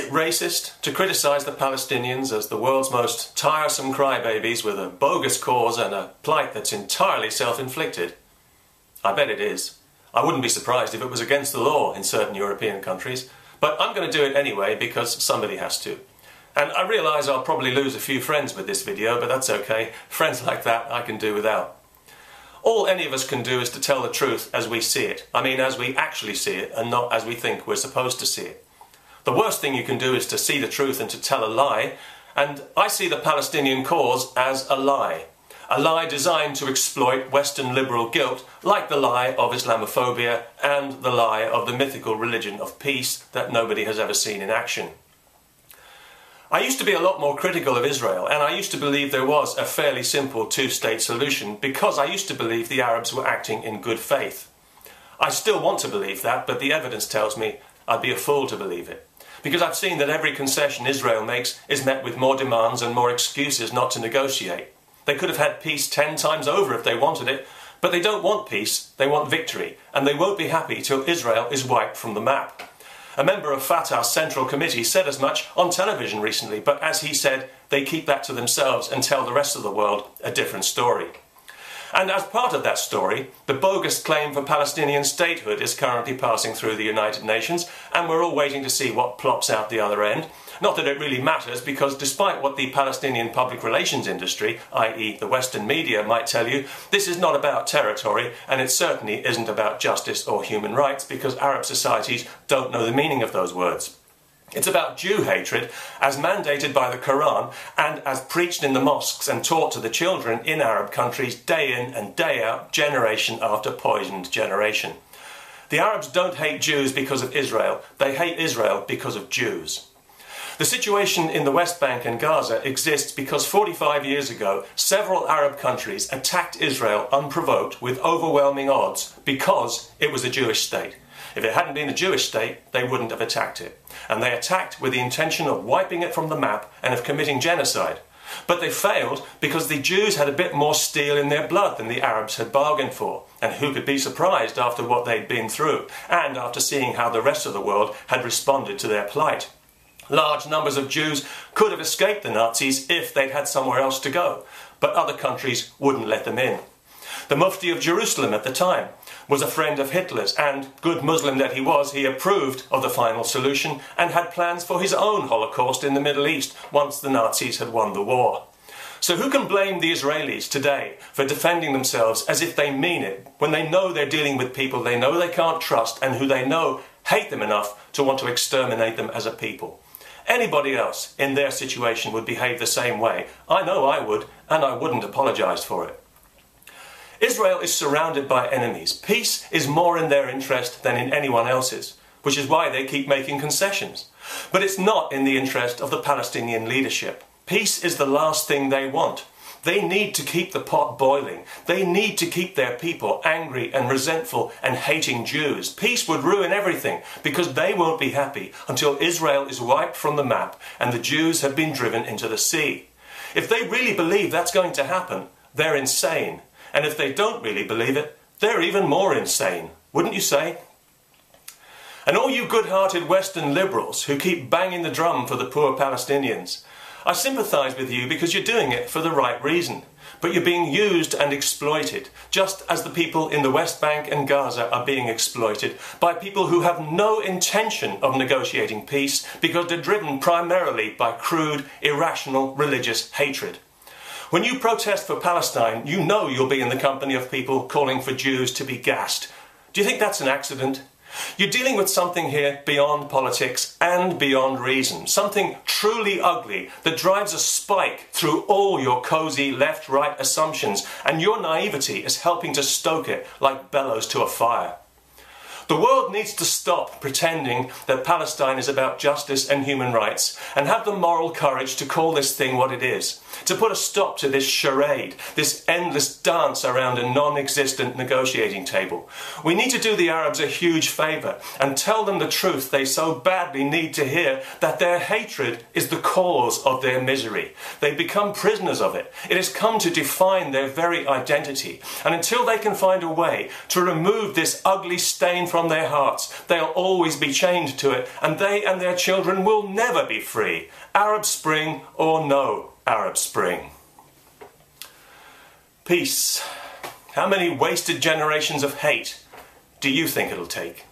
it racist to criticise the Palestinians as the world's most tiresome crybabies with a bogus cause and a plight that's entirely self inflicted? I bet it is. I wouldn't be surprised if it was against the law in certain European countries, but I'm going to do it anyway because somebody has to. And I realise I'll probably lose a few friends with this video, but that's okay. Friends like that I can do without. All any of us can do is to tell the truth as we see it. I mean, as we actually see it, and not as we think we're supposed to see it. The worst thing you can do is to see the truth and to tell a lie, and I see the Palestinian cause as a lie. A lie designed to exploit Western liberal guilt, like the lie of Islamophobia and the lie of the mythical religion of peace that nobody has ever seen in action. I used to be a lot more critical of Israel, and I used to believe there was a fairly simple two state solution because I used to believe the Arabs were acting in good faith. I still want to believe that, but the evidence tells me I'd be a fool to believe it. Because I've seen that every concession Israel makes is met with more demands and more excuses not to negotiate. They could have had peace ten times over if they wanted it, but they don't want peace, they want victory, and they won't be happy till Israel is wiped from the map. A member of Fatah's Central Committee said as much on television recently, but as he said, they keep that to themselves and tell the rest of the world a different story. And as part of that story, the bogus claim for Palestinian statehood is currently passing through the United Nations, and we're all waiting to see what plops out the other end. Not that it really matters, because despite what the Palestinian public relations industry, i.e., the Western media, might tell you, this is not about territory, and it certainly isn't about justice or human rights, because Arab societies don't know the meaning of those words. It's about Jew hatred as mandated by the Quran and as preached in the mosques and taught to the children in Arab countries day in and day out, generation after poisoned generation. The Arabs don't hate Jews because of Israel, they hate Israel because of Jews. The situation in the West Bank and Gaza exists because 45 years ago, several Arab countries attacked Israel unprovoked with overwhelming odds because it was a Jewish state. If it hadn't been a Jewish state, they wouldn't have attacked it. And they attacked with the intention of wiping it from the map and of committing genocide. But they failed because the Jews had a bit more steel in their blood than the Arabs had bargained for. And who could be surprised after what they'd been through and after seeing how the rest of the world had responded to their plight? Large numbers of Jews could have escaped the Nazis if they'd had somewhere else to go, but other countries wouldn't let them in. The Mufti of Jerusalem at the time was a friend of Hitler's, and, good Muslim that he was, he approved of the final solution and had plans for his own Holocaust in the Middle East once the Nazis had won the war. So, who can blame the Israelis today for defending themselves as if they mean it when they know they're dealing with people they know they can't trust and who they know hate them enough to want to exterminate them as a people? Anybody else in their situation would behave the same way. I know I would, and I wouldn't apologise for it. Israel is surrounded by enemies. Peace is more in their interest than in anyone else's, which is why they keep making concessions. But it's not in the interest of the Palestinian leadership. Peace is the last thing they want. They need to keep the pot boiling. They need to keep their people angry and resentful and hating Jews. Peace would ruin everything because they won't be happy until Israel is wiped from the map and the Jews have been driven into the sea. If they really believe that's going to happen, they're insane. And if they don't really believe it, they're even more insane, wouldn't you say? And all you good hearted Western liberals who keep banging the drum for the poor Palestinians, I sympathise with you because you're doing it for the right reason. But you're being used and exploited, just as the people in the West Bank and Gaza are being exploited by people who have no intention of negotiating peace because they're driven primarily by crude, irrational religious hatred. When you protest for Palestine, you know you'll be in the company of people calling for Jews to be gassed. Do you think that's an accident? You're dealing with something here beyond politics and beyond reason. Something truly ugly that drives a spike through all your cosy left right assumptions, and your naivety is helping to stoke it like bellows to a fire. The world needs to stop pretending that Palestine is about justice and human rights and have the moral courage to call this thing what it is. To put a stop to this charade, this endless dance around a non existent negotiating table. We need to do the Arabs a huge favour and tell them the truth they so badly need to hear that their hatred is the cause of their misery. They become prisoners of it. It has come to define their very identity. And until they can find a way to remove this ugly stain from from their hearts. They'll always be chained to it, and they and their children will never be free, Arab Spring or no Arab Spring. Peace. How many wasted generations of hate do you think it'll take?